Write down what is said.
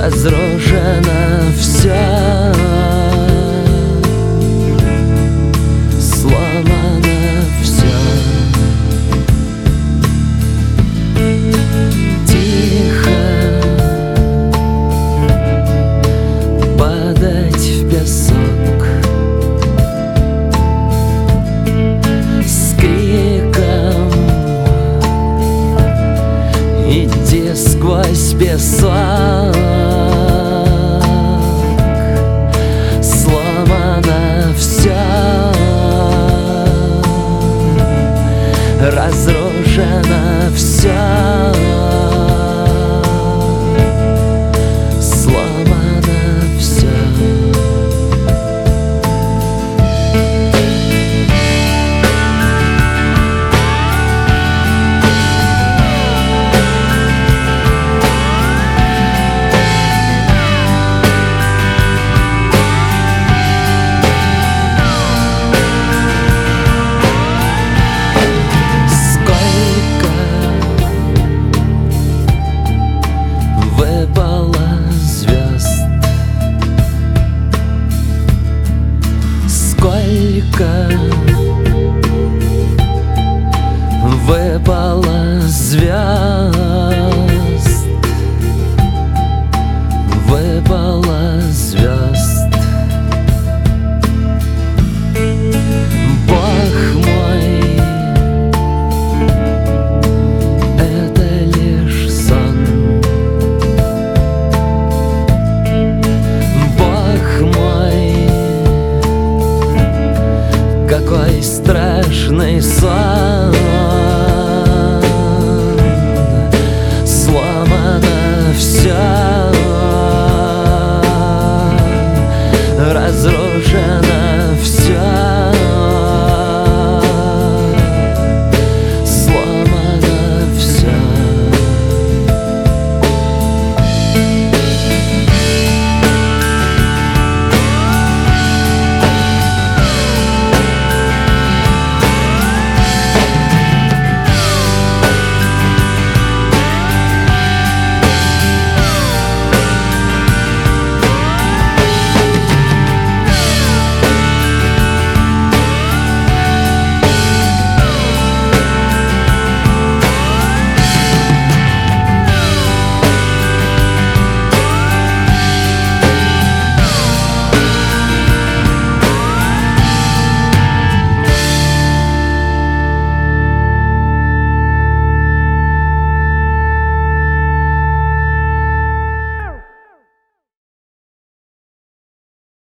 разрушена вся уже на капелька Выпала звезда той страшный сон Сломано все